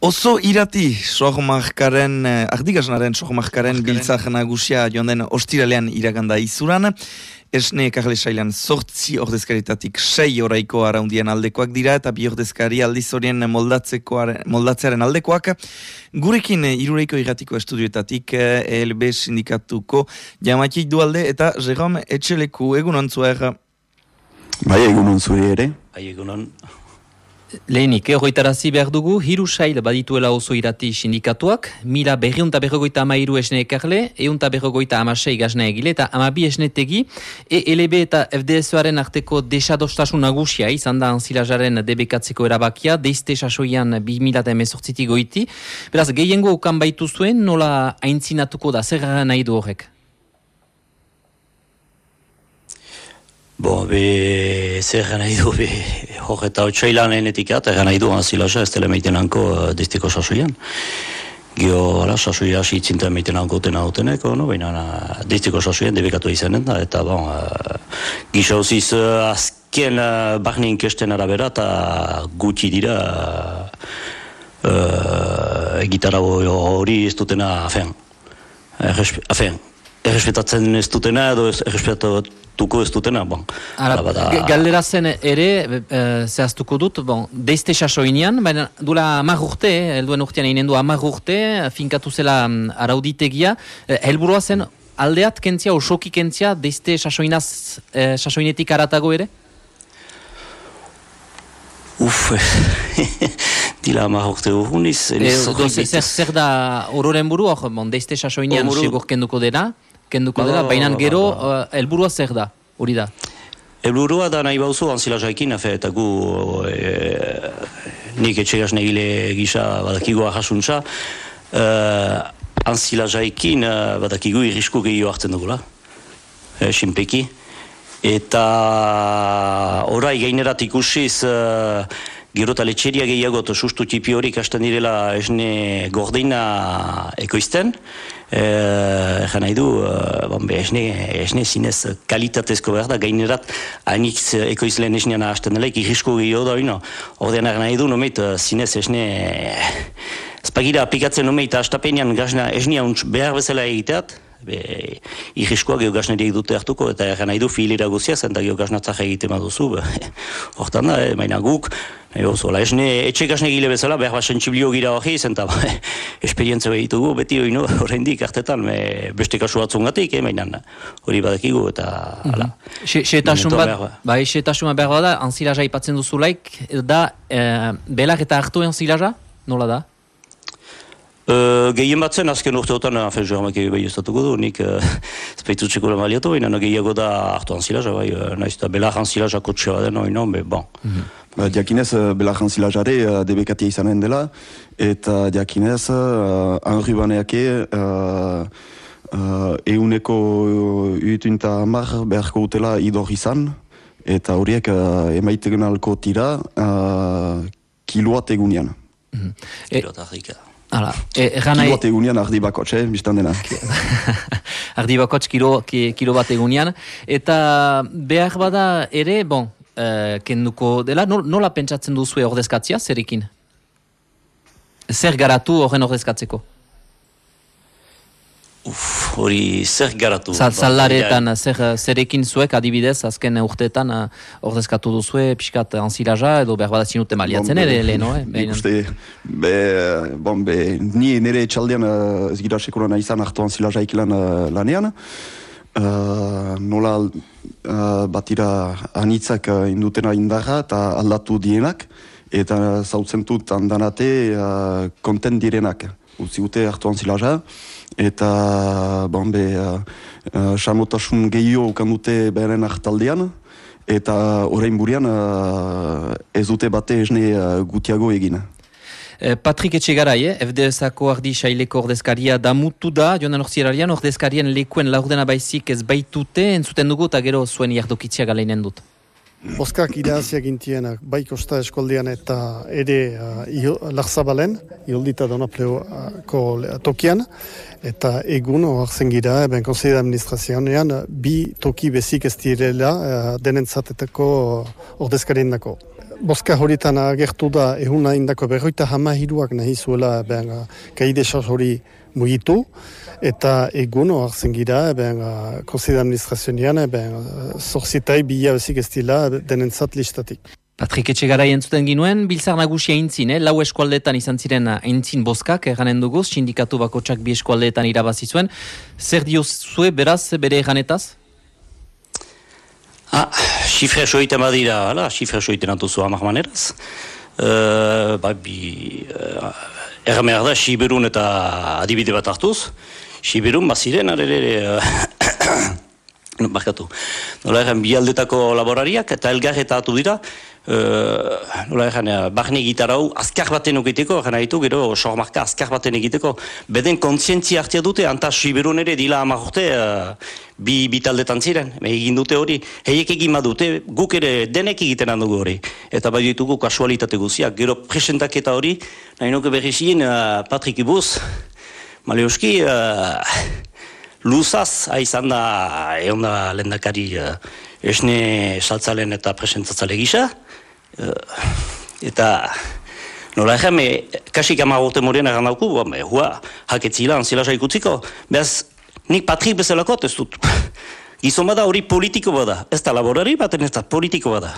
Oso irati sohmarkaren, eh, ardigasnaren sohmarkaren biltzak nagusia joan den ostiralean iraganda izuran. Esne ekarle sailan sortzi ordezkaritatik sei oraiko araundien aldekoak dira eta bi ordezkari aldiz horien moldatzearen aldekoak. Gurekin eh, irureiko irratiko estudioetatik ELB eh, sindikatuko jamatik dualde eta Jerome Etxeleku egunon zuer. Bai egunon zuer ere. Bai egunon. Lehenik, egoitarazi behar dugu, hiru sail badituela oso irati sindikatuak, mila berriunta berrogoita ama iru esne ekarle, eunta berrogoita ama sei gazna egile, eta ama bi esnetegi, ELB eta FDSOaren arteko desadostasun nagusia, izan da anzilazaren debekatzeko erabakia, deizte sasoian bi mila eta emezortzitik goiti. Beraz, gehiengo ukan baitu zuen, nola aintzinatuko da, zer nahi du horrek? Bo, be, zer gana idu, be, hor eta otxailan enetik eta gana idu anzilasa ez dela meiten hanko uh, eh, destiko sasoian. Gio, ala, sasoia hasi itzinten meiten hanko tena duteneko, no? baina destiko sasoian debekatu izanen da, eta bon, uh, gisa hoziz uh, azken uh, barnein kesten arabera eta gutxi dira uh, gitarra hori ez dutena afen. Afen, errespetatzen ez dutena edo errespetatuko ez dutena. Bon. Ara, bada... Galdera zen ere, e, zehaztuko dut, bon, deizte sasoinean, baina dula amar urte, eh, helduen urtean egin du amar urte, finkatu zela mm, arauditegia, e, helburua zen aldeat kentzia, osoki kentzia, deizte sasoinaz, e, sasoinetik aratago ere? Uf, dila ama horte uruniz. E, zer, zer da ororen buru, hor, bon, deizte sasoinean sigur kenduko dena? Kenduko dela, baina gero helburua zer da, hori da? Helburua da nahi bauzu anzila jaikin, afe, eta gu e, nik etxegaz negile gisa badakigu ahasuntza, e, anzila jaikin e, badakigu irrisku gehiago hartzen dugula, e, sinpeki. Eta orai gainerat ikusiz, e, Gero eta letxeria gehiago eta sustu tipi horik hasten direla esne gordeina ekoizten. Eh, Egan nahi du, e, bon, esne, esne zinez kalitatezko behar da, gainerat hainitz ekoizleen esnean hasten dela, ikirrisko gehiago da no. Ordean nahi du, nomeit, e, zinez esne... Spagira aplikatzen nomeit, hastapenean gazna esnea behar bezala egiteat, be, irriskoa geogasneriek dute hartuko, eta erran nahi du filira guzia zen, da geogasnatzak egiten baduzu, hortan da, eh, maina guk, nahi oso, la, esne, etxe gasne gile bezala, behar bat sentsibilio gira hori zen, eta ba, esperientzia behitugu, beti hori no, horrendik hartetan, me, beste kasu batzungatik, eh, mainan, hori badekigu, eta, ala. Mm -hmm. bat, bai, xetasun bat behar da, anzilaja ipatzen duzulaik, da, eh, belak eta hartu anzilaja, nola da? Uh, gehien batzen azken urteotan afen joamak bai estatuko du, nik uh, speitu txeko lamaliatu, baina gehiago da hartu anzilaja, bai, uh, nahiz eta belar anzilaja kotxe baden hori non, be, bon. Mm -hmm. Ba, diakinez, belar anzilajare uh, debekatia izanen dela, eta diakinez, uh, Henri Baneake, uh, uh, euneko utunta mar beharko utela idor izan, eta horiek uh, emaitegen alko tira uh, kiloat egunean. Mm -hmm. e Hala, e, egan Kilo bat egunean ardi bakotx, eh, biztan dena. ardi bakotx kilo, kilo bat egunean. Eta behar bada ere, bon, e, kenduko dela, nola pentsatzen duzu ordezkatzia, zerekin? Zer garatu horren ordezkatzeko? Uf, hori zer garatu. Zalaretan, zer, zerekin zuek adibidez, azken urteetan uh, ordezkatu duzue, pixkat anzilaja, edo behar bada zinute maliatzen bon, ere, leheno, eh? Ikuste, be, bon, be, ni nire etxaldean uh, ez gira sekurana izan hartu anzilaja ikilan uh, lanean. Uh, nola uh, batira anitzak uh, indutena indarra eta aldatu dienak, eta zautzen dut handanate uh, konten direnak. Utsi gute hartu anzilaja, eta bon, be, uh, uh, samotasun gehiago ukan dute hartaldean, eta orain burian uh, ez dute bate esne uh, gutiago egin. Eh, Patrik Etxegarai, eh? FDS-ako ardi saileko ordezkaria damutu da, joan den ordezkarien lekuen laurdena baizik ez baitute, entzuten dugu eta gero zuen jardokitzia galeinen dut. Boskak ideaziak intienak, bai kosta eskoldean eta ere uh, lagzabalen, ioldita donapleoko tokian, eta egun oartzen gira, eben konsei da administrazioanean, bi toki bezik ez direla uh, denentzatetako ordezkarien dako. boska horietan agertu da ehuna indako berroita hama hiruak nahi zuela ben, kaide hori mugitu, eta egun oartzen gira, ben, konside administrazioan, ben, zorzitai bila bezik ez dila denentzat listatik. Patrik Etxegara entzuten ginuen, biltzar nagusia intzin, eh? lau eskualdetan izan ziren eintzin boskak, eganen dugu, sindikatu bakotsak bi eskualdetan irabazi zuen. Zer diozue beraz bere eganetaz? Ah, xifre soiten badira, ala, xifre soiten antuzu amak maneraz. Uh, ba, bi, uh, erramear da, Siberun eta adibide bat hartuz. Siberun, baziren, arere, barkatu. Nola erran, bi aldetako laborariak eta elgarretatu dira, Uh, nola egan, bahne gitarra hau azkar baten egiteko, egan ditu, gero sormarka azkar baten egiteko, beden kontzientzia hartia dute, anta Siberun ere dila amagorte, uh, bi, bi taldetan ziren, egin dute hori, heiek egin badute, guk ere denek egiten handugu hori, eta bai ditugu kasualitate guziak, gero presentaketa hori, nahi nuke berri zien, uh, Patrik Ibuz, Maleuski, uh, luzaz, haizan da, egon da lendakari uh, esne saltzalen eta presentatzale gisa, uh, eta nola egen, kasik amagote morien egan dauku, ba, me, hua, haketzila, anzila saikutziko, behaz, nik patrik bezalako, ez dut, Gizon bada hori politiko bada, ez da laborari baten ez da politiko bada.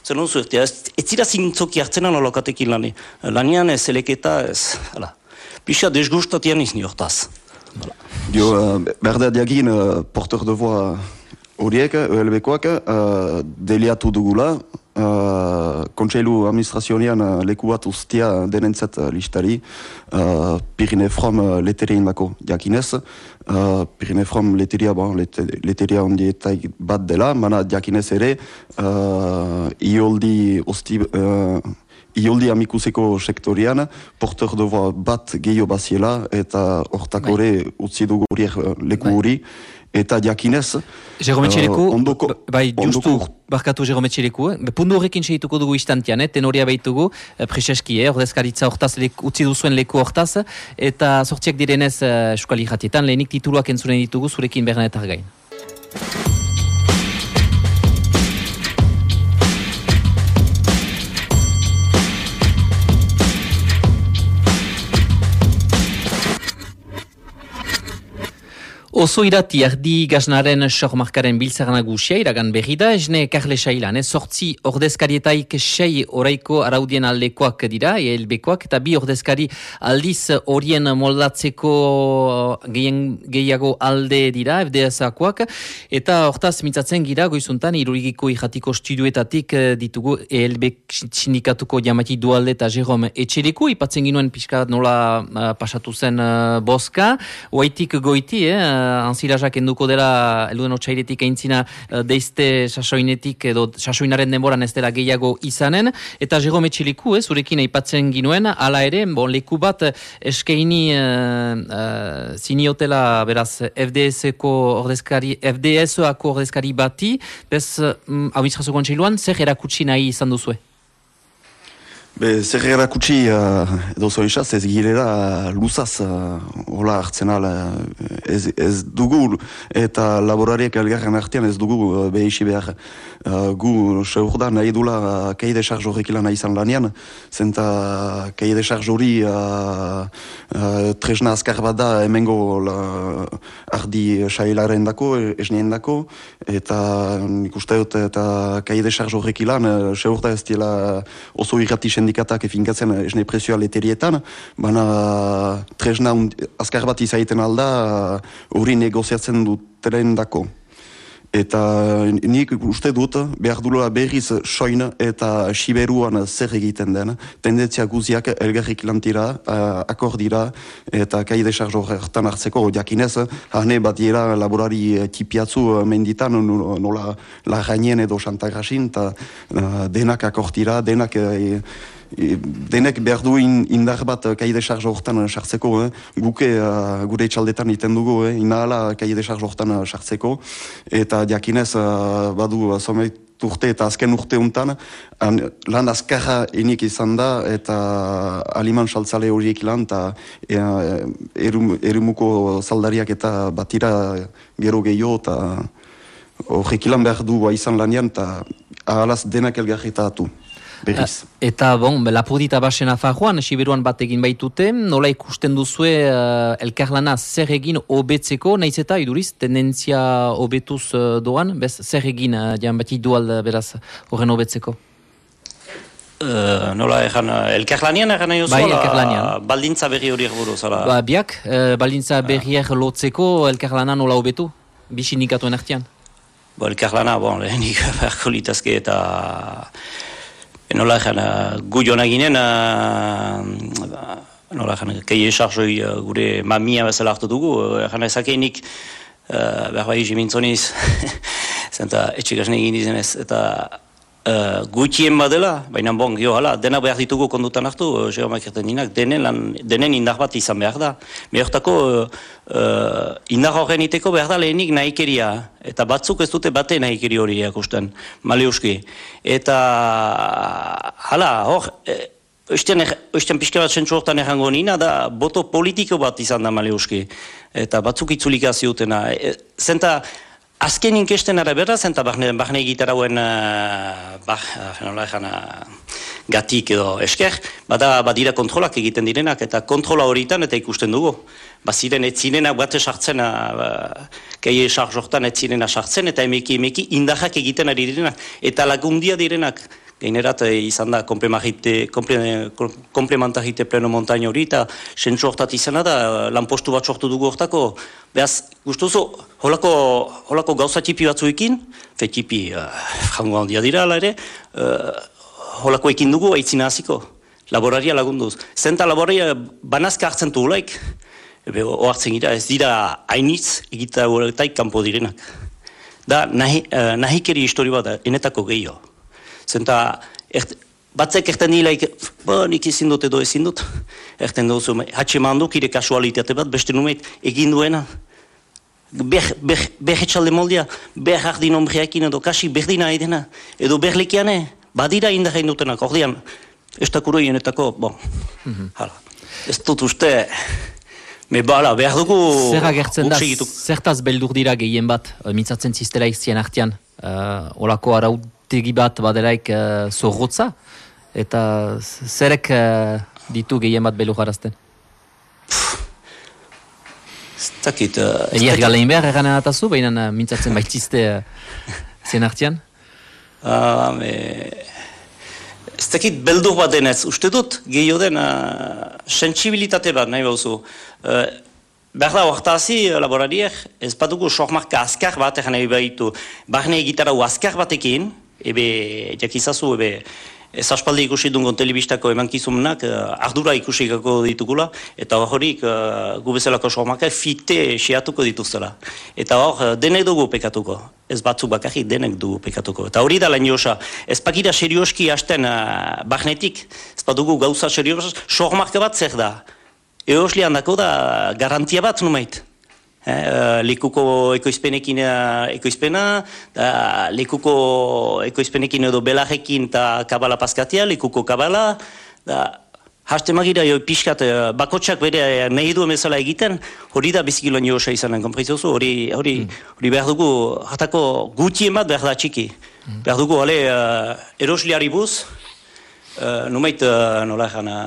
Zer non zuertia, ez, ez zira zintzoki hartzen ano lokatekin lani. Lanian ez eleketa ez, hala. Pixa desgustatian izni hortaz. Dio, uh, berdea diagin uh, porteur de voix horiek, ELB-koak, uh, deliatu dugula, uh, kontseilu administrazionean uh, leku bat ustia denentzat uh, listari, uh, Pirine From uh, leterien dako diakinez, uh, Pirine From leteria, bon, lete, leteria bat dela, mana ere, uh, ioldi usti... Uh, Ioldi amikuseko sektorian, voix bat gehiago baziela, eta hortakore bai. utzi dugu horiek leku bai. hori, eta diakinez... Jerome Txeleku, uh, ondoko, bai, justu, ondoko... barkatu Jerome Txeleku, eh? pundu horrekin segituko dugu istantian, eh? tenoria behitugu, eh, preseski, eh? ordezkaritza hortaz, lek, utzi duzuen leku hortaz, eta sortziak direnez uh, eskali jatietan, lehenik tituluak entzuren ditugu, zurekin bernetar gain. Oso irati ardi gaznaren sormarkaren biltzaren agusia iragan berri da, esne Karle Sailan, eh? sortzi ordezkarietaik sei oraiko araudien aldekoak dira, ELB-koak, eta bi ordezkari aldiz horien moldatzeko gehien, gehiago alde dira, FDS-akoak, eta hortaz mitzatzen gira, goizuntan, irurigiko irratiko studuetatik eh, ditugu ELB sindikatuko jamati dualde eta Jerome Etxeriku, ipatzen ginuen pixka nola uh, pasatu zen uh, boska, oaitik goiti, eh? Anzilazak enduko dela eluden otxairetik eintzina eh, deizte sasoinetik edo sasoinaren denboran ez dela gehiago izanen eta jego metxiliku, eh, zurekin aipatzen ginuen ala ere, bon, leku bat eskeini uh, uh, ziniotela beraz FDS-eko ordezkari FDS-ako ordezkari bati bez um, hau kontseiluan zer erakutsi nahi izan duzue? Be, zer erakutsi uh, edo zoizaz ez girela luzaz uh, hola hartzen ala ez, ez dugu eta laborariek elgarren artean ez dugu uh, behixi behar. Uh, gu seur da nahi dula uh, kaide horrek ilan izan lanian zenta kaide charge hori uh, uh, tresna azkar bat da emengo la, ardi sailaren dako esnien dako eta nik uste dut eta kaide charge horrek ilan uh, seur da ez dira oso irrati sindikatak efinkatzen esne presioa leterietan, baina tresna azkar bat izaiten alda hori negoziatzen duteren dako. Eta nik uste dut behar duela berriz soin eta siberuan zer egiten den, tendentzia guziak elgarrik lantira, uh, akordira eta kaide sarjo hartan hartzeko jakinez, hane bat dira laborari tipiatzu menditan nola la edo xantagrasin, eta uh, denak akordira, denak denek behar du indar bat kaide charge horretan sartzeko, eh? guke uh, gure itxaldetan iten dugu, eh? inahala kaide charge horretan sartzeko, eta diakinez uh, badu someit urte eta azken urte untan, an, lan azkarra enik izan da, eta aliman saltzale horiek lan, eta e, erumuko zaldariak eta batira gero gehiago, eta horrek ilan behar du izan lanian, eta ahalaz denak elgarritatu. Berriz. Eta, bon, lapurdita basen afarroan, Siberuan bat egin baitute, nola ikusten duzue uh, elkarlana zer egin obetzeko, naiz eta iduriz, tendentzia obetuz uh, doan, bez, zer egin, uh, jan bat dual beraz, horren obetzeko? Uh, nola egan, elkarlanian egan nahi bai, elkarlanian. baldintza berri hori egburu, zara? Ba, biak, uh, baldintza berriak lotzeko elkarlana nola obetu, bisi nikatuen artian? Bo, elkarlana, bon, lehenik beharko litazke eta nola egan, gu joan ginen, uh, nola egan, keie sarzoi uh, gure mamia bezala hartu dugu, egan ezakeinik, uh, behar bai jimintzoniz, zenta etxegasne egin dizenez, eta Uh, gutxien badela, baina bon, jo, hala, dena behar ditugu kondutan hartu, uh, geomakerten dinak, denen, lan, denen indar bat izan behar da. Behortako, uh, uh, indar horren iteko behar da lehenik nahikeria, eta batzuk ez dute bate nahikeri hori akusten, maleuski. Eta, hala, hor, eh, Oisten, oisten pixka bat zentsu hortan errango nina, da boto politiko bat izan da maleuski. Eta batzuk itzulik aziutena. E, zenta, Azken inkesten arabera, zenta bahne, bahne egitarauen uh, bah, uh, gatik edo esker, bada badira kontrolak egiten direnak, eta kontrola horietan eta ikusten dugu. Baziren ez zinenak bat esartzen, uh, keie esartzortan ez zinena sartzen, eta emeki emeki indahak egiten ari direnak, eta lagundia direnak. Gainerat izan da komplementarite pleno montaino hori eta sentzu hortat izan da lanpostu bat sortu dugu hortako. Beaz, guztuzu, holako, holako gauza tipi batzuekin, fe tipi uh, jango handia dira ere, uh, holako ekin dugu aitzina hasiko, laboraria lagunduz. Zenta laboraria banazka hartzen du hulaik, ebe oartzen gira, ez dira hainitz egita horretaik kanpo direnak. Da, nahi, uh, nahikeri histori bat enetako gehiago. Zenta, ert, batzek erten nilaik, bo, nik izin dut edo ezin dut. Erten duzu, hatxe manduk, ire kasualitate bat, beste numeit, egin duena. Ber, ber, ber etxalde moldia, ber jardin ombriakin edo kasi berdina edena. Edo berlekiane, badira indarein dutenak, ordean, ez da kuro ienetako, bon, mm -hmm. hala. Ez dut uste, me bala, behar dugu... Zer agertzen da, zertaz beldur dira gehien bat, mitzatzen ziztela izien artian, uh, olako araut tegi bat baderaik uh, zorrotza, eta zerek uh, ditu gehien bat belu jarazten? Zakit... Uh, Egier galein behar egan atazu, baina uh, mintzatzen baitzizte uh, zen artian? Uh, me... Ez dakit beldur bat denez, uste dut gehiago den uh, sensibilitate bat nahi bauzu. Uh, Behar da, laborariek, ez bat dugu sohmarka azkar bat egin nahi behitu. Barne egitara azkar batekin, ebe jakizazu ebe ez aspaldi ikusi dungon telebistako emankizunak uh, ardura ikusikako ditugula eta horik uh, gu bezalako sormakak fite xeatuko dituzela eta hor denek dugu pekatuko. Ez batzuk bakarri denek dugu pekatuko. Eta hori da lan josa ez pakira serioski hasten uh, bahnetik ez bat dugu gauza serioz sormarka bat zer da? Eoslian dako da garantia bat numait. Eh, lekuko ekoizpenekin eh, ekoizpena, da, lekuko ekoizpenekin edo belarrekin eta kabala paskatia, lekuko kabala, da, haste magira jo pixkat, eh, bakotsak bere nahi du emezala egiten, hori da bizikilo nio osa izanen, kompreziozu, hori, hori, mm. hori behar dugu, hatako gutien bat behar da txiki. Mm. Behar dugu, ale, uh, erosliari buz, uh, numait, uh, nola jana,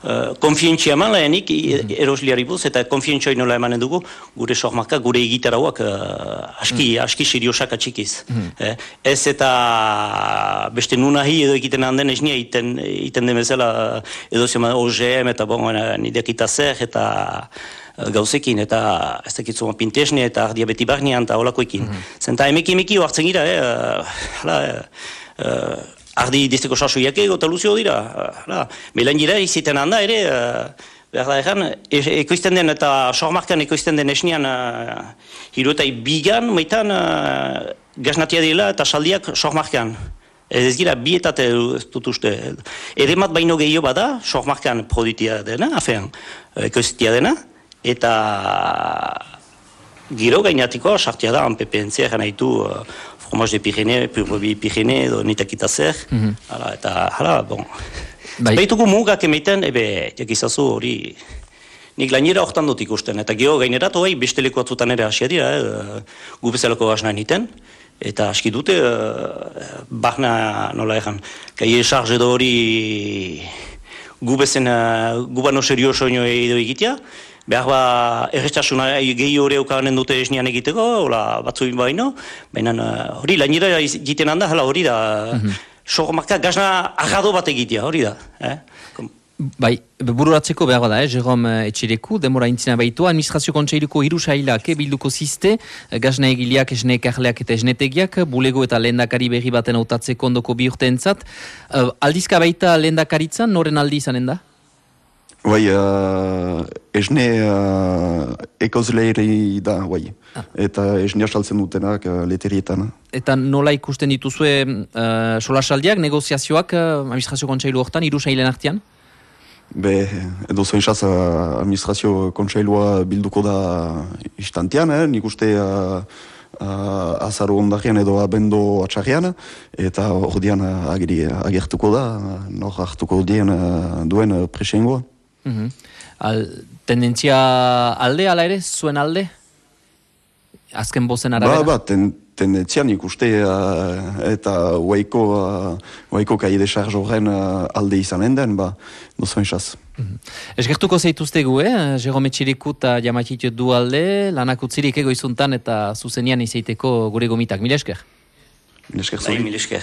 Uh, konfientzia eman lehenik mm erosliari buz, eta konfientzia nola emanen dugu, gure sohmaka, gure egitarauak uh, aski, mm. aski seriosak atxikiz. Mm eh, ez eta beste nunahi edo egiten handen ez nia iten, iten demezela edo zema OGM eta bon, nidekita zer eta gauzekin eta ez dakitzu pintesne eta diabeti barnean eta holakoekin. Mm -hmm. Zenta emeki emeki oartzen gira, eh, hala, uh, ardi dizteko sasoiak ego eta luzio dira. Uh, Melan gira iziten handa ere, uh, behar da egan, e, ekoizten den eta sormarkan ekoizten den esnean uh, hiruetai bigan, maitan uh, gaznatia dira eta saldiak sormarkan. Ez gira bi eta ez dut uste. Ere mat baino gehiago bada, sormarkan proditia dena, afean, ekoiztia dena, eta giro gainatiko sartia da, anpepentzia gana ditu uh, fromage de Pyrénées, purbobi Pyrénées, edo nitakita zer, mm -hmm. eta, hala, bon. Bai. Baituko mugak emiten, ebe, jakizazu hori, nik lainera hortan dut ikusten, eta geho gainerat, hoi, beste leku atzutan ere hasia dira, eh, gu bezalako gasna niten, eta aski dute, uh, barna nola egan, kai esarz edo hori gubezen, uh, gubano serio soño edo egitea, behar ba, errestasuna gehi hori eukanen dute esnian egiteko, hola, batzu baino, baina hori, lainera egiten handa, hala hori da, mm -hmm. Sogomakta gazna agado bat egitea, hori da. Eh? Bai, bururatzeko behar da, eh, Jerome eh, Etxereku, demora intzina baitu, administrazio kontseiluko hiru sailak eh, bilduko ziste, eh, gazna egiliak, esne ekarleak eta esnetegiak, bulego eta lehendakari berri baten autatzeko ondoko bi urte entzat. Uh, aldizka baita lehendakaritzan, noren aldi izanen da? Bai, uh, esne uh, ekozleiri da, bai. Ah. Eta esne asaltzen dutenak uh, leterietan. Eta nola ikusten dituzue uh, solasaldiak, negoziazioak, uh, administrazio kontseilu hortan, hiru sailen artean? Be, edo zoin xaz, administrazio kontseilua bilduko da istantean, eh? nik uste uh, uh, azaru ondarrian edo abendo atxarrian, eta hor dian uh, agertuko da, nor hartuko dien uh, duen uh, presengoa. Mm -hmm. Al, tendentzia alde, ala ere, zuen alde? Azken bozen arabera? Ba, ba, ten, tendentzia nik uste uh, eta huaiko uh, huaiko kai de charge horren uh, alde izanen den, ba, nozoen xaz. Mm -hmm. Esgertuko zeituztegu, eh? Jerome Txiriku eta Jamatit du alde, lanak utzirik ego izuntan eta zuzenian izaiteko gure gomitak. Mil esker? Mil esker, bai, mil esker.